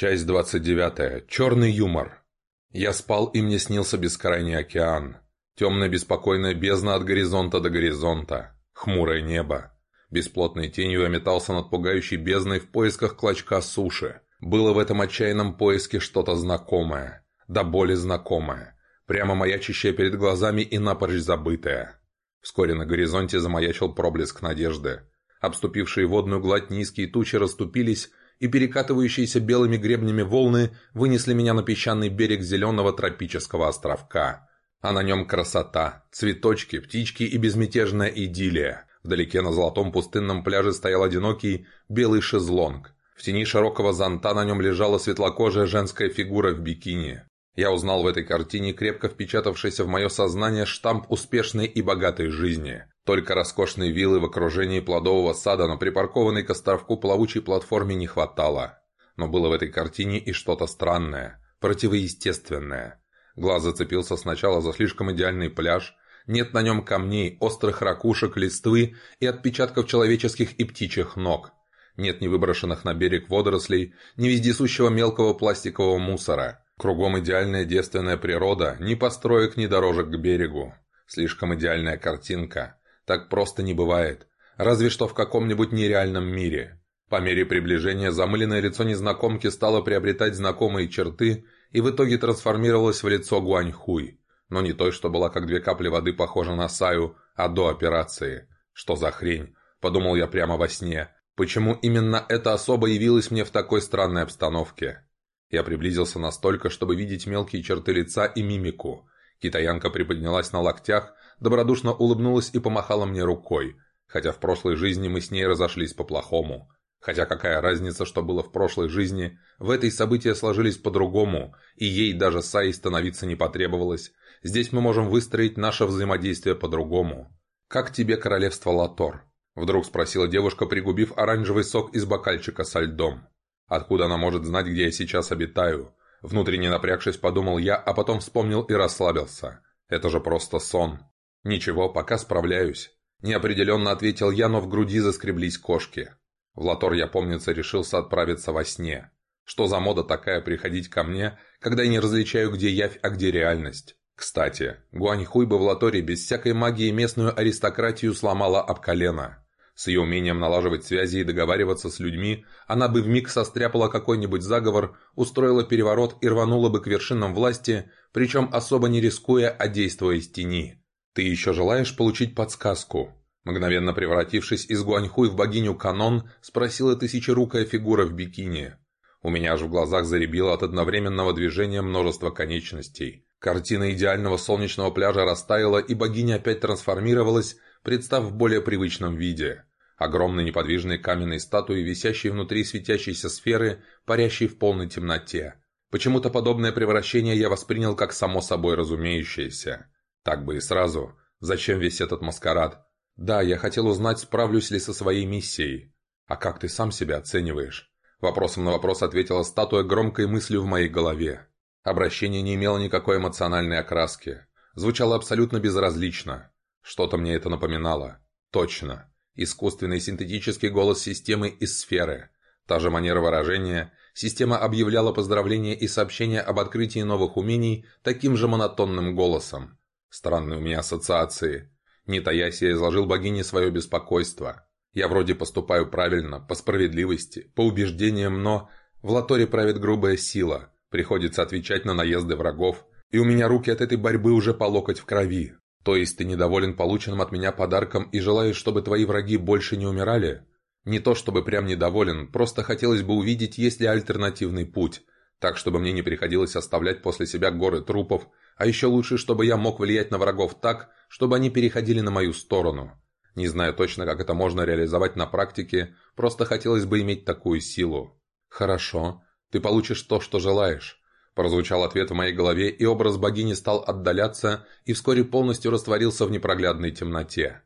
Часть 29. Черный юмор. Я спал, и мне снился бескрайний океан. Темная беспокойная бездна от горизонта до горизонта. Хмурое небо. Бесплотной тенью я метался над пугающей бездной в поисках клочка суши. Было в этом отчаянном поиске что-то знакомое. Да более знакомое. Прямо маячащее перед глазами и напрочь забытое. Вскоре на горизонте замаячил проблеск надежды. Обступившие водную гладь низкие тучи расступились, и перекатывающиеся белыми гребнями волны вынесли меня на песчаный берег зеленого тропического островка. А на нем красота, цветочки, птички и безмятежная идиллия. Вдалеке на золотом пустынном пляже стоял одинокий белый шезлонг. В тени широкого зонта на нем лежала светлокожая женская фигура в бикини. Я узнал в этой картине крепко впечатавшийся в мое сознание штамп успешной и богатой жизни. Только роскошной виллы в окружении плодового сада на припаркованной к островку плавучей платформе не хватало. Но было в этой картине и что-то странное, противоестественное. Глаз зацепился сначала за слишком идеальный пляж, нет на нем камней, острых ракушек, листвы и отпечатков человеческих и птичьих ног. Нет ни выброшенных на берег водорослей, ни вездесущего мелкого пластикового мусора. Кругом идеальная девственная природа, ни построек, ни дорожек к берегу. Слишком идеальная картинка. Так просто не бывает. Разве что в каком-нибудь нереальном мире. По мере приближения замыленное лицо незнакомки стало приобретать знакомые черты и в итоге трансформировалось в лицо Гуаньхуй. Но не той, что была как две капли воды похожа на Саю, а до операции. Что за хрень? Подумал я прямо во сне. Почему именно эта особа явилась мне в такой странной обстановке? Я приблизился настолько, чтобы видеть мелкие черты лица и мимику. Китаянка приподнялась на локтях, добродушно улыбнулась и помахала мне рукой, хотя в прошлой жизни мы с ней разошлись по-плохому. Хотя какая разница, что было в прошлой жизни, в этой события сложились по-другому, и ей даже Саи становиться не потребовалось. Здесь мы можем выстроить наше взаимодействие по-другому. «Как тебе королевство Латор?» Вдруг спросила девушка, пригубив оранжевый сок из бокальчика со льдом. «Откуда она может знать, где я сейчас обитаю?» Внутренне напрягшись, подумал я, а потом вспомнил и расслабился. «Это же просто сон. «Ничего, пока справляюсь», – неопределенно ответил я, но в груди заскреблись кошки. В Латор я, помнится, решился отправиться во сне. Что за мода такая приходить ко мне, когда я не различаю, где явь, а где реальность? Кстати, Гуаньхуй бы в Латоре без всякой магии местную аристократию сломала об колено. С ее умением налаживать связи и договариваться с людьми, она бы вмиг состряпала какой-нибудь заговор, устроила переворот и рванула бы к вершинам власти, причем особо не рискуя, а действуя из тени. «Ты еще желаешь получить подсказку?» Мгновенно превратившись из Гуаньхуй в богиню Канон, спросила тысячерукая фигура в бикини. У меня аж в глазах заребило от одновременного движения множества конечностей. Картина идеального солнечного пляжа растаяла, и богиня опять трансформировалась, представ в более привычном виде. Огромные неподвижные каменные статуи, висящие внутри светящейся сферы, парящие в полной темноте. Почему-то подобное превращение я воспринял как само собой разумеющееся. Так бы и сразу. Зачем весь этот маскарад? Да, я хотел узнать, справлюсь ли со своей миссией. А как ты сам себя оцениваешь? Вопросом на вопрос ответила статуя громкой мыслью в моей голове. Обращение не имело никакой эмоциональной окраски. Звучало абсолютно безразлично. Что-то мне это напоминало. Точно. Искусственный синтетический голос системы из сферы. Та же манера выражения. Система объявляла поздравления и сообщения об открытии новых умений таким же монотонным голосом. Странные у меня ассоциации. Не таясь, я изложил богине свое беспокойство. Я вроде поступаю правильно, по справедливости, по убеждениям, но... В Латоре правит грубая сила. Приходится отвечать на наезды врагов. И у меня руки от этой борьбы уже по локоть в крови. То есть ты недоволен полученным от меня подарком и желаешь, чтобы твои враги больше не умирали? Не то чтобы прям недоволен, просто хотелось бы увидеть, есть ли альтернативный путь. Так, чтобы мне не приходилось оставлять после себя горы трупов а еще лучше, чтобы я мог влиять на врагов так, чтобы они переходили на мою сторону. Не знаю точно, как это можно реализовать на практике, просто хотелось бы иметь такую силу. «Хорошо, ты получишь то, что желаешь», – прозвучал ответ в моей голове, и образ богини стал отдаляться и вскоре полностью растворился в непроглядной темноте.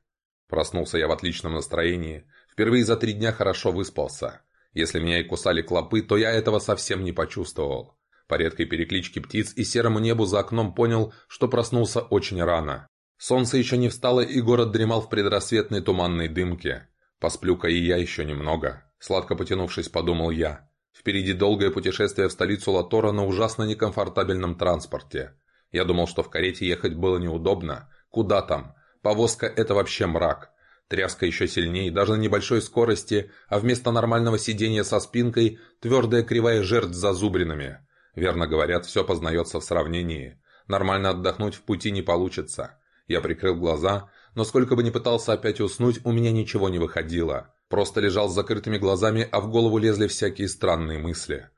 Проснулся я в отличном настроении, впервые за три дня хорошо выспался. Если меня и кусали клопы, то я этого совсем не почувствовал. По редкой перекличке птиц и серому небу за окном понял, что проснулся очень рано. Солнце еще не встало, и город дремал в предрассветной туманной дымке. Посплю-ка и я еще немного. Сладко потянувшись, подумал я. Впереди долгое путешествие в столицу Латора на ужасно некомфортабельном транспорте. Я думал, что в карете ехать было неудобно. Куда там? Повозка – это вообще мрак. Тряска еще сильнее, даже на небольшой скорости, а вместо нормального сидения со спинкой – твердая кривая жертв с зазубринами. Верно говорят, все познается в сравнении. Нормально отдохнуть в пути не получится. Я прикрыл глаза, но сколько бы ни пытался опять уснуть, у меня ничего не выходило. Просто лежал с закрытыми глазами, а в голову лезли всякие странные мысли.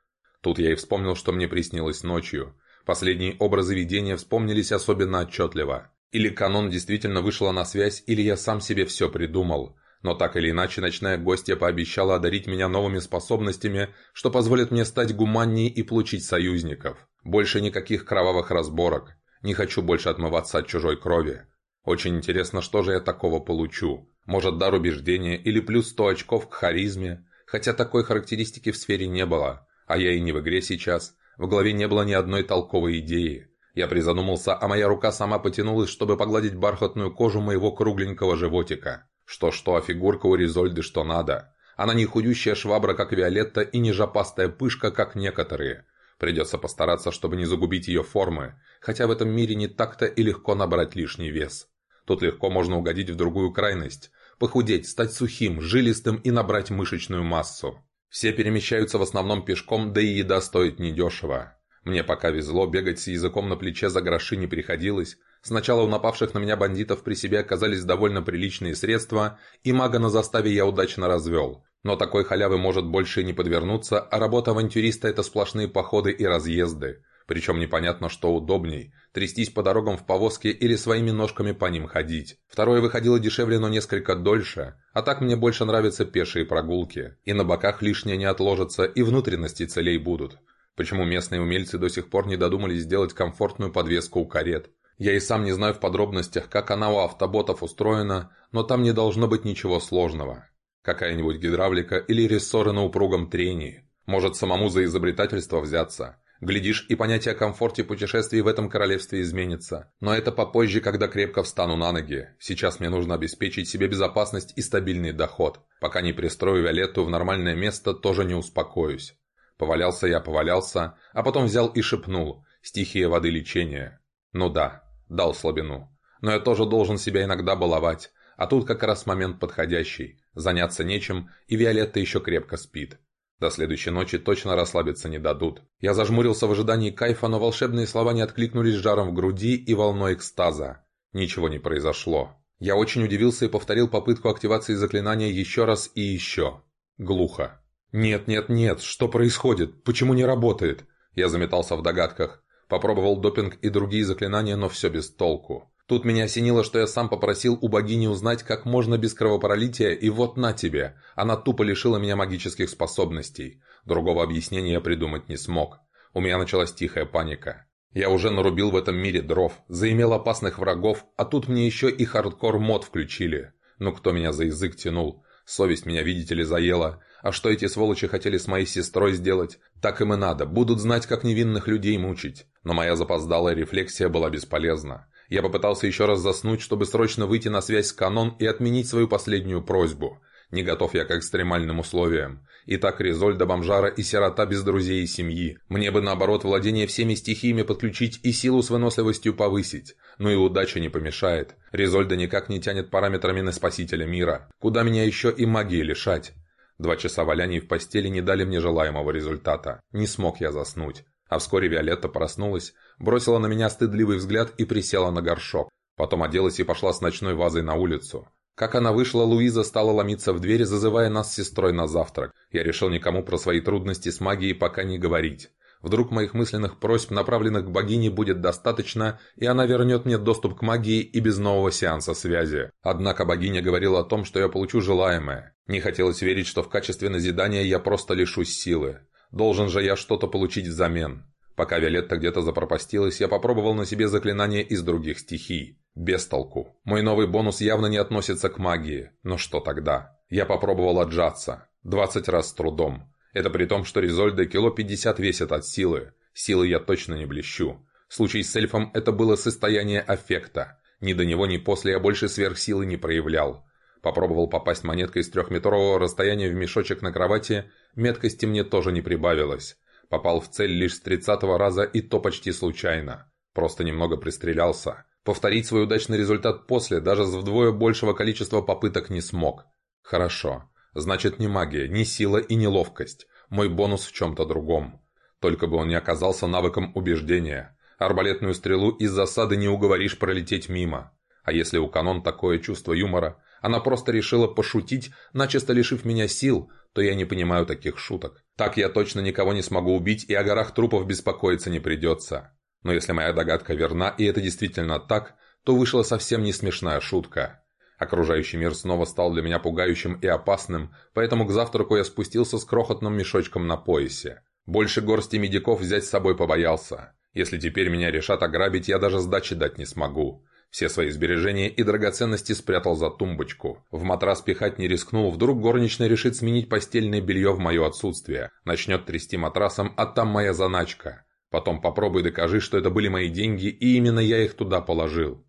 Тут я и вспомнил, что мне приснилось ночью. Последние образы видения вспомнились особенно отчетливо. Или канон действительно вышла на связь, или я сам себе все придумал. Но так или иначе, ночная гостья пообещала одарить меня новыми способностями, что позволит мне стать гуманней и получить союзников. Больше никаких кровавых разборок. Не хочу больше отмываться от чужой крови. Очень интересно, что же я такого получу. Может, дар убеждения или плюс 100 очков к харизме. Хотя такой характеристики в сфере не было. А я и не в игре сейчас. В голове не было ни одной толковой идеи. Я призадумался, а моя рука сама потянулась, чтобы погладить бархатную кожу моего кругленького животика. Что-что, а фигурка у Ризольды что надо. Она не худющая швабра, как Виолетта, и не жопастая пышка, как некоторые. Придется постараться, чтобы не загубить ее формы, хотя в этом мире не так-то и легко набрать лишний вес. Тут легко можно угодить в другую крайность. Похудеть, стать сухим, жилистым и набрать мышечную массу. Все перемещаются в основном пешком, да и еда стоит недешево. Мне пока везло, бегать с языком на плече за гроши не приходилось. Сначала у напавших на меня бандитов при себе оказались довольно приличные средства, и мага на заставе я удачно развел. Но такой халявы может больше не подвернуться, а работа авантюриста – это сплошные походы и разъезды. Причем непонятно, что удобней – трястись по дорогам в повозке или своими ножками по ним ходить. Второе выходило дешевле, но несколько дольше. А так мне больше нравятся пешие прогулки. И на боках лишнее не отложится, и внутренности целей будут. Почему местные умельцы до сих пор не додумались сделать комфортную подвеску у карет? Я и сам не знаю в подробностях, как она у автоботов устроена, но там не должно быть ничего сложного. Какая-нибудь гидравлика или рессоры на упругом трении. Может самому за изобретательство взяться. Глядишь, и понятие о комфорте путешествий в этом королевстве изменится. Но это попозже, когда крепко встану на ноги. Сейчас мне нужно обеспечить себе безопасность и стабильный доход. Пока не пристрою Виолетту в нормальное место, тоже не успокоюсь. Повалялся я, повалялся, а потом взял и шепнул. Стихия воды лечения. Ну да, дал слабину. Но я тоже должен себя иногда баловать. А тут как раз момент подходящий. Заняться нечем, и Виолетта еще крепко спит. До следующей ночи точно расслабиться не дадут. Я зажмурился в ожидании кайфа, но волшебные слова не откликнулись жаром в груди и волной экстаза. Ничего не произошло. Я очень удивился и повторил попытку активации заклинания еще раз и еще. Глухо. «Нет, нет, нет, что происходит? Почему не работает?» Я заметался в догадках. Попробовал допинг и другие заклинания, но все без толку. Тут меня осенило, что я сам попросил у богини узнать, как можно без кровопролития, и вот на тебе. Она тупо лишила меня магических способностей. Другого объяснения я придумать не смог. У меня началась тихая паника. Я уже нарубил в этом мире дров, заимел опасных врагов, а тут мне еще и хардкор-мод включили. Ну кто меня за язык тянул? Совесть меня, видите ли, заела. А что эти сволочи хотели с моей сестрой сделать? Так им и надо. Будут знать, как невинных людей мучить. Но моя запоздалая рефлексия была бесполезна. Я попытался еще раз заснуть, чтобы срочно выйти на связь с Канон и отменить свою последнюю просьбу. Не готов я к экстремальным условиям. И так Резольда Бомжара и сирота без друзей и семьи. Мне бы наоборот владение всеми стихиями подключить и силу с выносливостью повысить. Ну и удача не помешает. Резольда никак не тянет параметрами на спасителя мира. Куда меня еще и магии лишать? Два часа валяний в постели не дали мне желаемого результата. Не смог я заснуть. А вскоре Виолетта проснулась, бросила на меня стыдливый взгляд и присела на горшок. Потом оделась и пошла с ночной вазой на улицу. Как она вышла, Луиза стала ломиться в дверь, зазывая нас с сестрой на завтрак. Я решил никому про свои трудности с магией пока не говорить. Вдруг моих мысленных просьб, направленных к богине, будет достаточно, и она вернет мне доступ к магии и без нового сеанса связи. Однако богиня говорила о том, что я получу желаемое. Не хотелось верить, что в качестве назидания я просто лишусь силы. Должен же я что-то получить взамен. Пока Виолетта где-то запропастилась, я попробовал на себе заклинания из других стихий. Без толку. Мой новый бонус явно не относится к магии. Но что тогда? Я попробовал отжаться. 20 раз с трудом. Это при том, что Резольда кило 50 весит от силы. Силы я точно не блещу. Случае с эльфом это было состояние аффекта. Ни до него, ни после я больше сверхсилы не проявлял. Попробовал попасть монеткой с трехметрового расстояния в мешочек на кровати, меткости мне тоже не прибавилось. Попал в цель лишь с тридцатого раза и то почти случайно. Просто немного пристрелялся. Повторить свой удачный результат после, даже с вдвое большего количества попыток не смог. Хорошо. Значит, не магия, не сила и не ловкость. Мой бонус в чем-то другом. Только бы он не оказался навыком убеждения. Арбалетную стрелу из засады не уговоришь пролететь мимо. А если у канон такое чувство юмора, она просто решила пошутить, начисто лишив меня сил, то я не понимаю таких шуток. Так я точно никого не смогу убить, и о горах трупов беспокоиться не придется. Но если моя догадка верна, и это действительно так, то вышла совсем не смешная шутка. Окружающий мир снова стал для меня пугающим и опасным, поэтому к завтраку я спустился с крохотным мешочком на поясе. Больше горсти медиков взять с собой побоялся. Если теперь меня решат ограбить, я даже сдачи дать не смогу. Все свои сбережения и драгоценности спрятал за тумбочку. В матрас пихать не рискнул, вдруг горничная решит сменить постельное белье в мое отсутствие. Начнет трясти матрасом, а там моя заначка. Потом попробуй докажи, что это были мои деньги, и именно я их туда положил.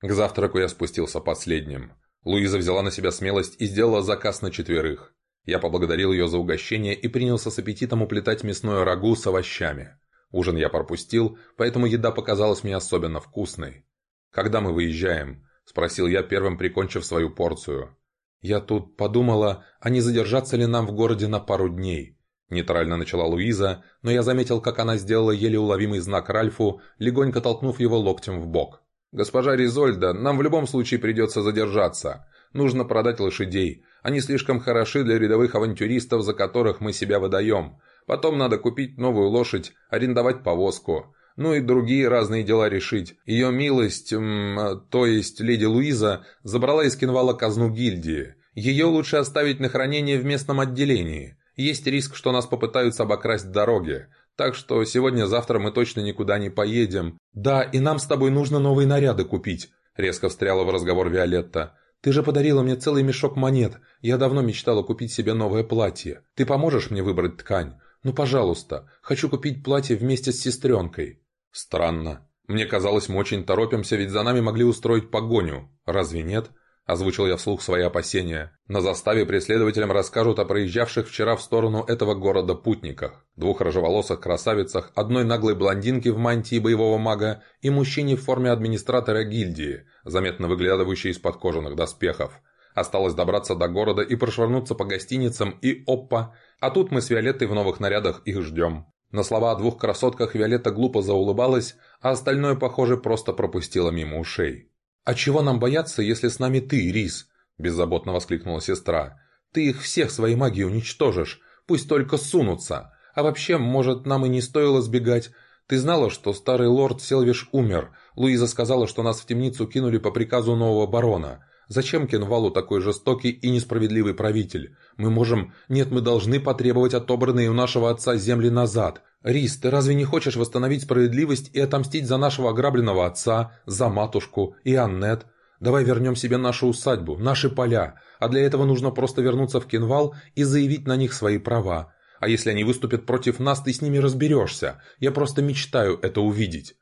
К завтраку я спустился последним. Луиза взяла на себя смелость и сделала заказ на четверых. Я поблагодарил ее за угощение и принялся с аппетитом уплетать мясное рагу с овощами. Ужин я пропустил, поэтому еда показалась мне особенно вкусной. «Когда мы выезжаем?» – спросил я, первым прикончив свою порцию. «Я тут подумала, а не задержаться ли нам в городе на пару дней?» Нейтрально начала Луиза, но я заметил, как она сделала еле уловимый знак Ральфу, легонько толкнув его локтем в бок. «Госпожа Ризольда, нам в любом случае придется задержаться. Нужно продать лошадей. Они слишком хороши для рядовых авантюристов, за которых мы себя выдаем. Потом надо купить новую лошадь, арендовать повозку. Ну и другие разные дела решить. Ее милость, м, то есть леди Луиза, забрала из кинвала казну гильдии. Ее лучше оставить на хранение в местном отделении. Есть риск, что нас попытаются обокрасть в дороге. Так что сегодня-завтра мы точно никуда не поедем. Да, и нам с тобой нужно новые наряды купить», — резко встряла в разговор Виолетта. «Ты же подарила мне целый мешок монет. Я давно мечтала купить себе новое платье. Ты поможешь мне выбрать ткань? «Ну, пожалуйста, хочу купить платье вместе с сестренкой». «Странно. Мне казалось, мы очень торопимся, ведь за нами могли устроить погоню. Разве нет?» Озвучил я вслух свои опасения. На заставе преследователям расскажут о проезжавших вчера в сторону этого города путниках. Двух рыжеволосых красавицах, одной наглой блондинке в мантии боевого мага и мужчине в форме администратора гильдии, заметно выглядывающей из-под кожаных доспехов. Осталось добраться до города и прошвырнуться по гостиницам, и опа! А тут мы с Виолеттой в новых нарядах их ждем. На слова о двух красотках Виолетта глупо заулыбалась, а остальное, похоже, просто пропустила мимо ушей. «А чего нам бояться, если с нами ты, Рис?» – беззаботно воскликнула сестра. «Ты их всех своей магией уничтожишь, пусть только сунутся. А вообще, может, нам и не стоило сбегать. Ты знала, что старый лорд Селвиш умер? Луиза сказала, что нас в темницу кинули по приказу нового барона. Зачем Кенвалу такой жестокий и несправедливый правитель? Мы можем... Нет, мы должны потребовать отобранные у нашего отца земли назад. Рис, ты разве не хочешь восстановить справедливость и отомстить за нашего ограбленного отца, за матушку и Аннет? Давай вернем себе нашу усадьбу, наши поля, а для этого нужно просто вернуться в Кенвал и заявить на них свои права. А если они выступят против нас, ты с ними разберешься. Я просто мечтаю это увидеть».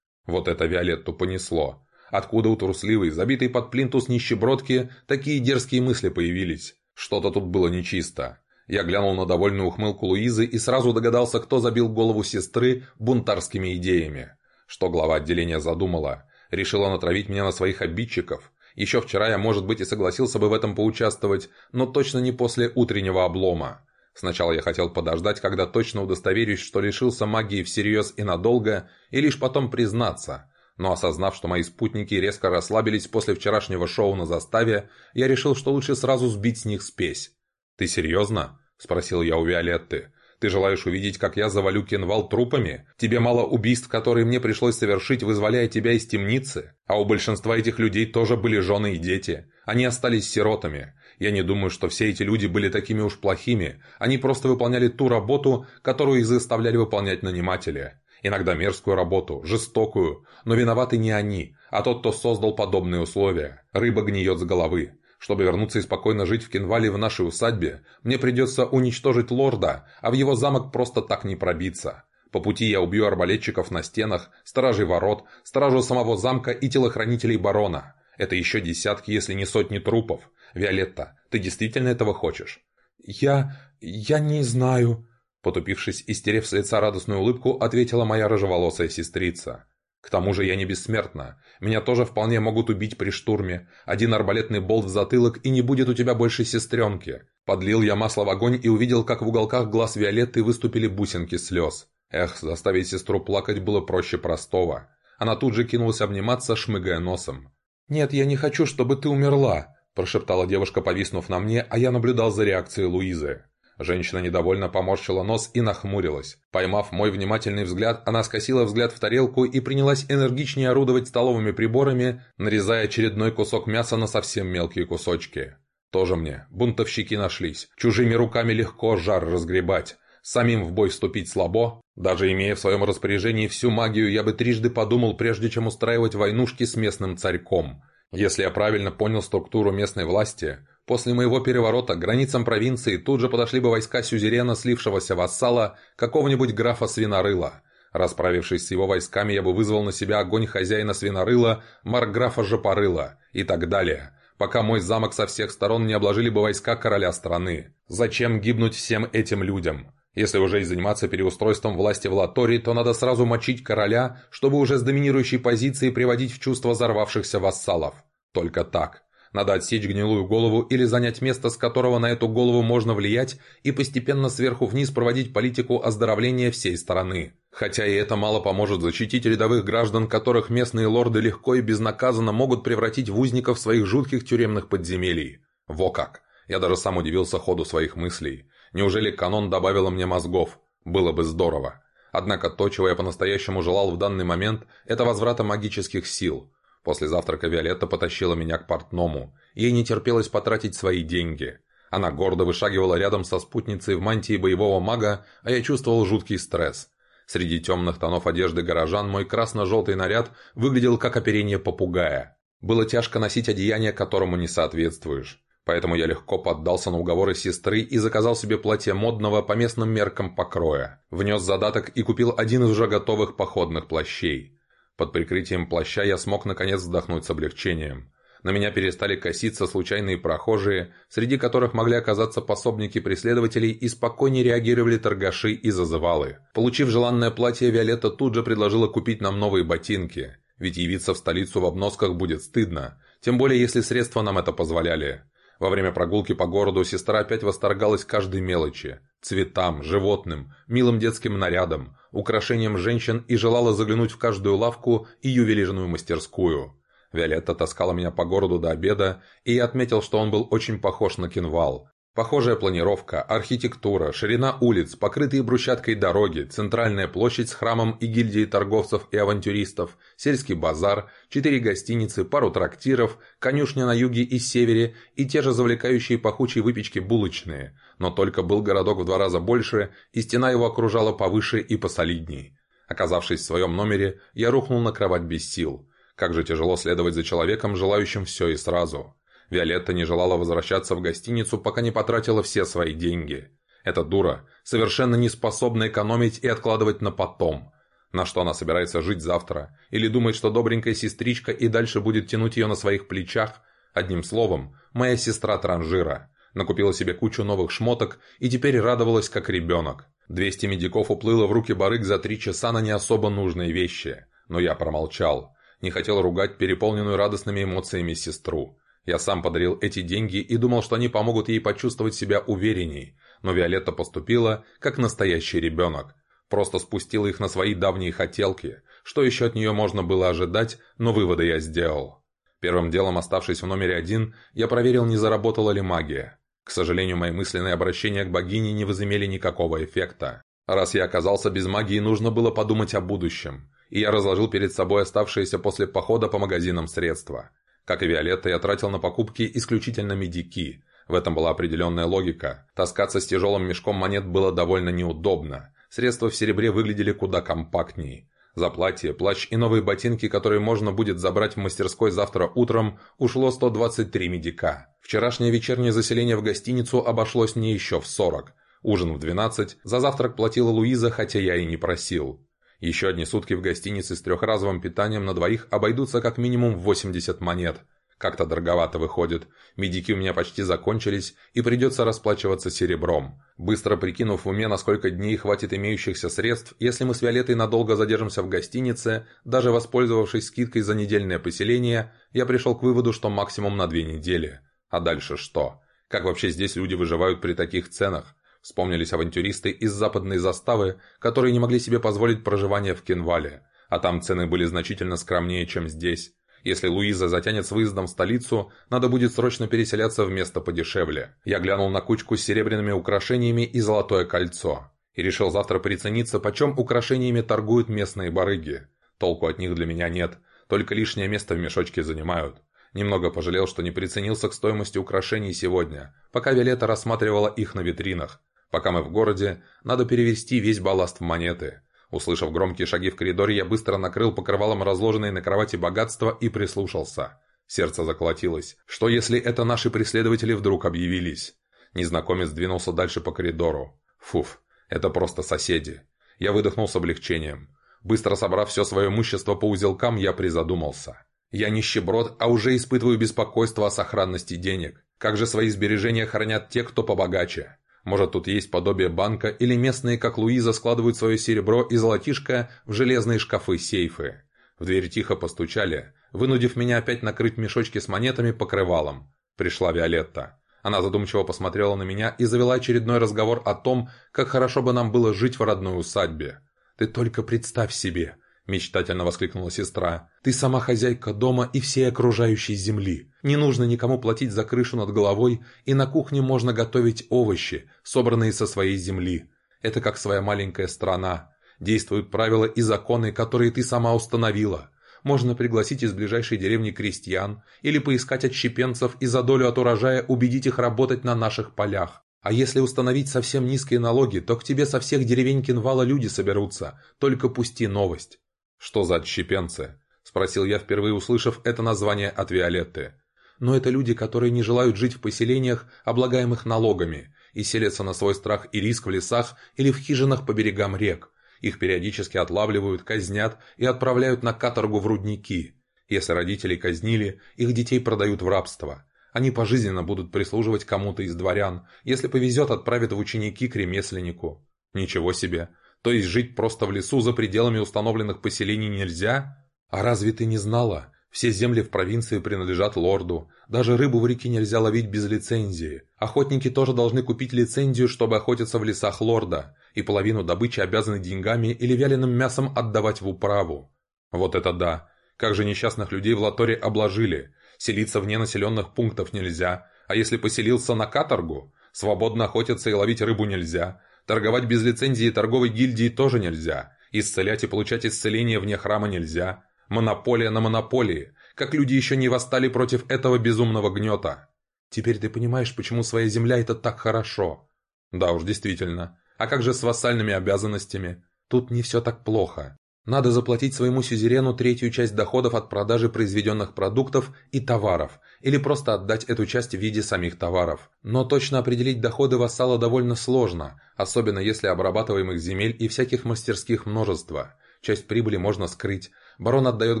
Вот это Виолетту понесло. Откуда у трусливой, забитой под плинтус нищебродки, такие дерзкие мысли появились? Что-то тут было нечисто. Я глянул на довольную ухмылку Луизы и сразу догадался, кто забил голову сестры бунтарскими идеями. Что глава отделения задумала? Решила натравить меня на своих обидчиков? Еще вчера я, может быть, и согласился бы в этом поучаствовать, но точно не после утреннего облома. Сначала я хотел подождать, когда точно удостоверюсь, что лишился магии всерьез и надолго, и лишь потом признаться – но осознав, что мои спутники резко расслабились после вчерашнего шоу на заставе, я решил, что лучше сразу сбить с них спесь. «Ты серьезно?» – спросил я у Виолетты. «Ты желаешь увидеть, как я завалю Кенвал трупами? Тебе мало убийств, которые мне пришлось совершить, вызволяя тебя из темницы? А у большинства этих людей тоже были жены и дети. Они остались сиротами. Я не думаю, что все эти люди были такими уж плохими. Они просто выполняли ту работу, которую их заставляли выполнять наниматели. Иногда мерзкую работу, жестокую, но виноваты не они, а тот, кто создал подобные условия. Рыба гниет с головы. Чтобы вернуться и спокойно жить в Кенвале в нашей усадьбе, мне придется уничтожить лорда, а в его замок просто так не пробиться. По пути я убью арбалетчиков на стенах, стражей ворот, стражу самого замка и телохранителей барона. Это еще десятки, если не сотни трупов. Виолетта, ты действительно этого хочешь?» «Я... я не знаю...» Потупившись и стерев с лица радостную улыбку, ответила моя рыжеволосая сестрица. «К тому же я не бессмертна. Меня тоже вполне могут убить при штурме. Один арбалетный болт в затылок, и не будет у тебя больше сестренки». Подлил я масло в огонь и увидел, как в уголках глаз Виолетты выступили бусинки слез. Эх, заставить сестру плакать было проще простого. Она тут же кинулась обниматься, шмыгая носом. «Нет, я не хочу, чтобы ты умерла», – прошептала девушка, повиснув на мне, а я наблюдал за реакцией Луизы. Женщина недовольно поморщила нос и нахмурилась. Поймав мой внимательный взгляд, она скосила взгляд в тарелку и принялась энергичнее орудовать столовыми приборами, нарезая очередной кусок мяса на совсем мелкие кусочки. Тоже мне. Бунтовщики нашлись. Чужими руками легко жар разгребать. Самим в бой вступить слабо. Даже имея в своем распоряжении всю магию, я бы трижды подумал, прежде чем устраивать войнушки с местным царьком. Если я правильно понял структуру местной власти, после моего переворота к границам провинции тут же подошли бы войска сюзерена, слившегося вассала, какого-нибудь графа Свинорыла. Расправившись с его войсками, я бы вызвал на себя огонь хозяина Свинорыла, марграфа Жопорыла и так далее пока мой замок со всех сторон не обложили бы войска короля страны. Зачем гибнуть всем этим людям? Если уже и заниматься переустройством власти в Латории, то надо сразу мочить короля, чтобы уже с доминирующей позиции приводить в чувство взорвавшихся вассалов. Только так. Надо отсечь гнилую голову или занять место, с которого на эту голову можно влиять, и постепенно сверху вниз проводить политику оздоровления всей страны. Хотя и это мало поможет защитить рядовых граждан, которых местные лорды легко и безнаказанно могут превратить в узников своих жутких тюремных подземелий. Во как! Я даже сам удивился ходу своих мыслей. Неужели канон добавила мне мозгов? Было бы здорово. Однако то, чего я по-настоящему желал в данный момент, это возврата магических сил. После завтрака Виолетта потащила меня к портному. Ей не терпелось потратить свои деньги. Она гордо вышагивала рядом со спутницей в мантии боевого мага, а я чувствовал жуткий стресс. Среди темных тонов одежды горожан мой красно-желтый наряд выглядел как оперение попугая. Было тяжко носить одеяние, которому не соответствуешь. Поэтому я легко поддался на уговоры сестры и заказал себе платье модного по местным меркам покроя. Внес задаток и купил один из уже готовых походных плащей. Под прикрытием плаща я смог наконец вздохнуть с облегчением. На меня перестали коситься случайные прохожие, среди которых могли оказаться пособники преследователей и спокойнее реагировали торгаши и зазывалы. Получив желанное платье, Виолетта тут же предложила купить нам новые ботинки. Ведь явиться в столицу в обносках будет стыдно, тем более если средства нам это позволяли. Во время прогулки по городу сестра опять восторгалась каждой мелочи. Цветам, животным, милым детским нарядам, украшениям женщин и желала заглянуть в каждую лавку и ювелирную мастерскую. Виолетта таскала меня по городу до обеда, и я отметил, что он был очень похож на кинвал. Похожая планировка, архитектура, ширина улиц, покрытые брусчаткой дороги, центральная площадь с храмом и гильдией торговцев и авантюристов, сельский базар, четыре гостиницы, пару трактиров, конюшня на юге и севере и те же завлекающие пахучие выпечки булочные. Но только был городок в два раза больше, и стена его окружала повыше и посолидней. Оказавшись в своем номере, я рухнул на кровать без сил. Как же тяжело следовать за человеком, желающим все и сразу. Виолетта не желала возвращаться в гостиницу, пока не потратила все свои деньги. Эта дура совершенно не способна экономить и откладывать на потом. На что она собирается жить завтра? Или думает, что добренькая сестричка и дальше будет тянуть ее на своих плечах? Одним словом, моя сестра транжира. Накупила себе кучу новых шмоток и теперь радовалась как ребенок. 200 медиков уплыло в руки барыг за три часа на не особо нужные вещи. Но я промолчал. Не хотел ругать переполненную радостными эмоциями сестру. Я сам подарил эти деньги и думал, что они помогут ей почувствовать себя уверенней, но Виолетта поступила, как настоящий ребенок. Просто спустила их на свои давние хотелки. Что еще от нее можно было ожидать, но выводы я сделал. Первым делом, оставшись в номере один, я проверил, не заработала ли магия. К сожалению, мои мысленные обращения к богине не возымели никакого эффекта. Раз я оказался без магии, нужно было подумать о будущем. И я разложил перед собой оставшиеся после похода по магазинам средства. Как и Виолетта, я тратил на покупки исключительно медики. В этом была определенная логика. Таскаться с тяжелым мешком монет было довольно неудобно. Средства в серебре выглядели куда компактнее. За платье, плащ и новые ботинки, которые можно будет забрать в мастерской завтра утром, ушло 123 медика. Вчерашнее вечернее заселение в гостиницу обошлось мне еще в 40. Ужин в 12, за завтрак платила Луиза, хотя я и не просил. Еще одни сутки в гостинице с трехразовым питанием на двоих обойдутся как минимум в 80 монет. Как-то дороговато выходит. Медики у меня почти закончились, и придется расплачиваться серебром. Быстро прикинув в уме, на сколько дней хватит имеющихся средств, если мы с Виолеттой надолго задержимся в гостинице, даже воспользовавшись скидкой за недельное поселение, я пришел к выводу, что максимум на две недели. А дальше что? Как вообще здесь люди выживают при таких ценах? Вспомнились авантюристы из западной заставы, которые не могли себе позволить проживание в Кенвале. А там цены были значительно скромнее, чем здесь. Если Луиза затянет с выездом в столицу, надо будет срочно переселяться в место подешевле. Я глянул на кучку с серебряными украшениями и золотое кольцо. И решил завтра прицениться, почем украшениями торгуют местные барыги. Толку от них для меня нет, только лишнее место в мешочке занимают. Немного пожалел, что не приценился к стоимости украшений сегодня, пока Виолетта рассматривала их на витринах. Пока мы в городе, надо перевести весь балласт в монеты. Услышав громкие шаги в коридоре, я быстро накрыл покрывалом разложенные на кровати богатства и прислушался. Сердце заколотилось. Что если это наши преследователи вдруг объявились? Незнакомец двинулся дальше по коридору. Фуф, это просто соседи. Я выдохнул с облегчением. Быстро собрав все свое имущество по узелкам, я призадумался. Я нищеброд, а уже испытываю беспокойство о сохранности денег. Как же свои сбережения хранят те, кто побогаче? Может, тут есть подобие банка, или местные, как Луиза, складывают свое серебро и золотишко в железные шкафы-сейфы. В дверь тихо постучали, вынудив меня опять накрыть мешочки с монетами покрывалом. Пришла Виолетта. Она задумчиво посмотрела на меня и завела очередной разговор о том, как хорошо бы нам было жить в родной усадьбе. «Ты только представь себе, – мечтательно воскликнула сестра. «Ты сама хозяйка дома и всей окружающей земли. Не нужно никому платить за крышу над головой, и на кухне можно готовить овощи, собранные со своей земли. Это как своя маленькая страна. Действуют правила и законы, которые ты сама установила. Можно пригласить из ближайшей деревни крестьян или поискать отщепенцев и за долю от урожая убедить их работать на наших полях. А если установить совсем низкие налоги, то к тебе со всех деревень Кинвала люди соберутся. Только пусти новость. «Что за отщепенцы?» – спросил я, впервые услышав это название от Виолетты. «Но это люди, которые не желают жить в поселениях, облагаемых налогами, и селятся на свой страх и риск в лесах или в хижинах по берегам рек. Их периодически отлавливают, казнят и отправляют на каторгу в рудники. Если родителей казнили, их детей продают в рабство. Они пожизненно будут прислуживать кому-то из дворян, если повезет, отправят в ученики к ремесленнику. Ничего себе! То есть жить просто в лесу за пределами установленных поселений нельзя? А разве ты не знала? Все земли в провинции принадлежат лорду. Даже рыбу в реке нельзя ловить без лицензии. Охотники тоже должны купить лицензию, чтобы охотиться в лесах лорда. И половину добычи обязаны деньгами или вяленым мясом отдавать в управу. Вот это да. Как же несчастных людей в Латоре обложили. Селиться вне населенных пунктов нельзя. А если поселился на каторгу? Свободно охотиться и ловить рыбу нельзя. Торговать без лицензии торговой гильдии тоже нельзя. Исцелять и получать исцеление вне храма нельзя. Монополия на монополии. Как люди еще не восстали против этого безумного гнета. Теперь ты понимаешь, почему своя земля это так хорошо. Да уж, действительно. А как же с вассальными обязанностями? Тут не все так плохо. Надо заплатить своему сюзерену третью часть доходов от продажи произведенных продуктов и товаров, или просто отдать эту часть в виде самих товаров. Но точно определить доходы вассала довольно сложно, особенно если обрабатываемых земель и всяких мастерских множество. Часть прибыли можно скрыть. Барон отдает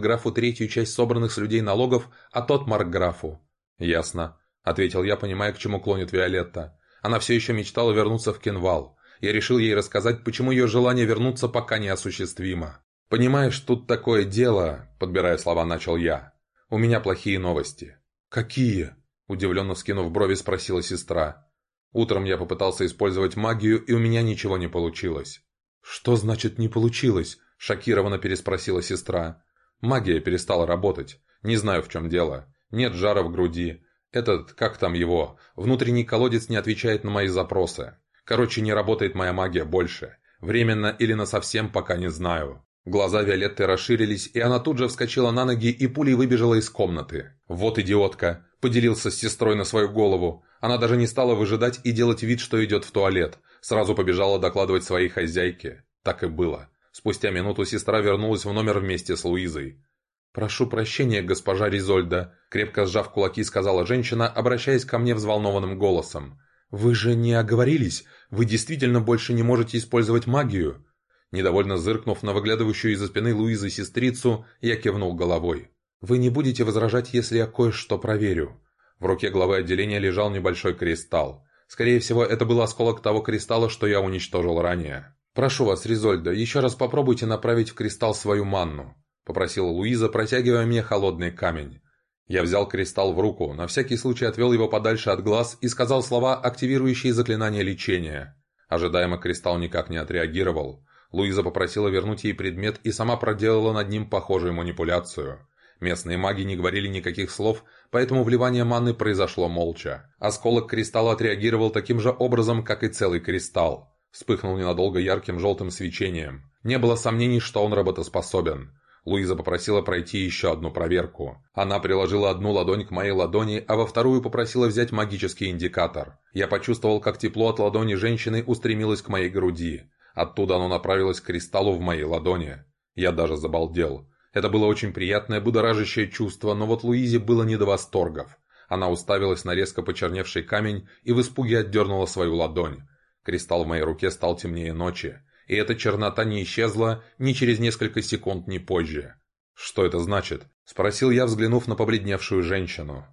графу третью часть собранных с людей налогов, а тот графу. «Ясно», — ответил я, понимая, к чему клонит Виолетта. Она все еще мечтала вернуться в Кенвал. Я решил ей рассказать, почему ее желание вернуться пока неосуществимо. «Понимаешь, тут такое дело», — подбирая слова, начал я. «У меня плохие новости». «Какие?» — удивленно скинув брови, спросила сестра. «Утром я попытался использовать магию, и у меня ничего не получилось». «Что значит «не получилось»?» — шокированно переспросила сестра. «Магия перестала работать. Не знаю, в чем дело. Нет жара в груди. Этот, как там его, внутренний колодец не отвечает на мои запросы. Короче, не работает моя магия больше. Временно или насовсем, пока не знаю». Глаза Виолетты расширились, и она тут же вскочила на ноги и пулей выбежала из комнаты. «Вот идиотка!» – поделился с сестрой на свою голову. Она даже не стала выжидать и делать вид, что идет в туалет. Сразу побежала докладывать своей хозяйке. Так и было. Спустя минуту сестра вернулась в номер вместе с Луизой. «Прошу прощения, госпожа Ризольда», – крепко сжав кулаки, сказала женщина, обращаясь ко мне взволнованным голосом. «Вы же не оговорились? Вы действительно больше не можете использовать магию?» Недовольно зыркнув на выглядывающую из-за спины Луизы сестрицу, я кивнул головой. «Вы не будете возражать, если я кое-что проверю?» В руке главы отделения лежал небольшой кристалл. Скорее всего, это был осколок того кристалла, что я уничтожил ранее. «Прошу вас, Ризольда, еще раз попробуйте направить в кристалл свою манну», — попросила Луиза, протягивая мне холодный камень. Я взял кристалл в руку, на всякий случай отвел его подальше от глаз и сказал слова, активирующие заклинание лечения. Ожидаемо кристалл никак не отреагировал. Луиза попросила вернуть ей предмет и сама проделала над ним похожую манипуляцию. Местные маги не говорили никаких слов, поэтому вливание маны произошло молча. Осколок кристалла отреагировал таким же образом, как и целый кристалл. Вспыхнул ненадолго ярким желтым свечением. Не было сомнений, что он работоспособен. Луиза попросила пройти еще одну проверку. Она приложила одну ладонь к моей ладони, а во вторую попросила взять магический индикатор. Я почувствовал, как тепло от ладони женщины устремилось к моей груди. Оттуда оно направилось к кристаллу в моей ладони. Я даже забалдел. Это было очень приятное, будоражащее чувство, но вот Луизе было не до восторгов. Она уставилась на резко почерневший камень и в испуге отдернула свою ладонь. Кристалл в моей руке стал темнее ночи, и эта чернота не исчезла ни через несколько секунд, ни позже. «Что это значит?» – спросил я, взглянув на побледневшую женщину.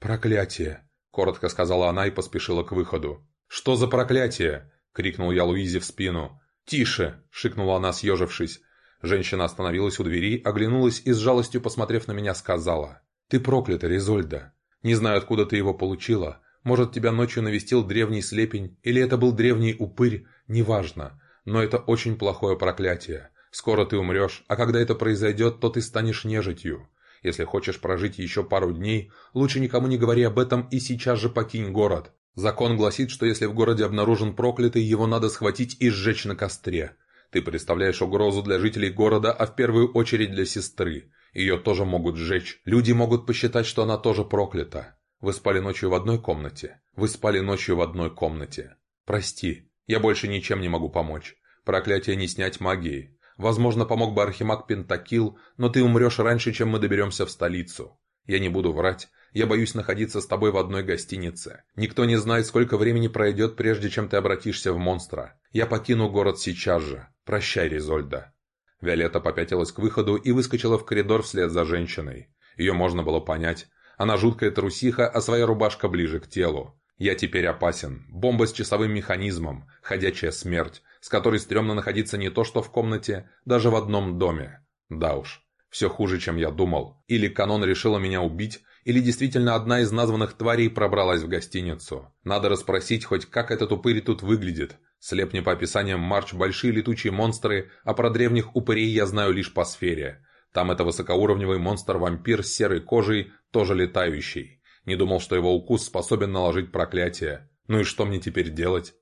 «Проклятие!» – коротко сказала она и поспешила к выходу. «Что за проклятие?» – крикнул я Луизе в спину. «Тише!» – шикнула она, съежившись. Женщина остановилась у двери, оглянулась и с жалостью, посмотрев на меня, сказала. «Ты проклята, Резольда. Не знаю, откуда ты его получила. Может, тебя ночью навестил древний слепень, или это был древний упырь, неважно. Но это очень плохое проклятие. Скоро ты умрешь, а когда это произойдет, то ты станешь нежитью. Если хочешь прожить еще пару дней, лучше никому не говори об этом и сейчас же покинь город. Закон гласит, что если в городе обнаружен проклятый, его надо схватить и сжечь на костре. Ты представляешь угрозу для жителей города, а в первую очередь для сестры. Ее тоже могут сжечь. Люди могут посчитать, что она тоже проклята. Вы спали ночью в одной комнате. Вы спали ночью в одной комнате. Прости, я больше ничем не могу помочь. Проклятие не снять магией. Возможно, помог бы Архимаг Пентакил, но ты умрешь раньше, чем мы доберемся в столицу. Я не буду врать. Я боюсь находиться с тобой в одной гостинице. Никто не знает, сколько времени пройдет, прежде чем ты обратишься в монстра. Я покину город сейчас же. Прощай, Ризольда». Виолетта попятилась к выходу и выскочила в коридор вслед за женщиной. Ее можно было понять. Она жуткая трусиха, а своя рубашка ближе к телу. Я теперь опасен. Бомба с часовым механизмом. Ходячая смерть, с которой стрёмно находиться не то что в комнате, даже в одном доме. Да уж, все хуже, чем я думал. Или канон решила меня убить, или действительно одна из названных тварей пробралась в гостиницу. Надо расспросить хоть, как этот упырь тут выглядит. Слепни по описаниям Марч большие летучие монстры, а про древних упырей я знаю лишь по сфере. Там это высокоуровневый монстр-вампир с серой кожей, тоже летающий. Не думал, что его укус способен наложить проклятие. Ну и что мне теперь делать?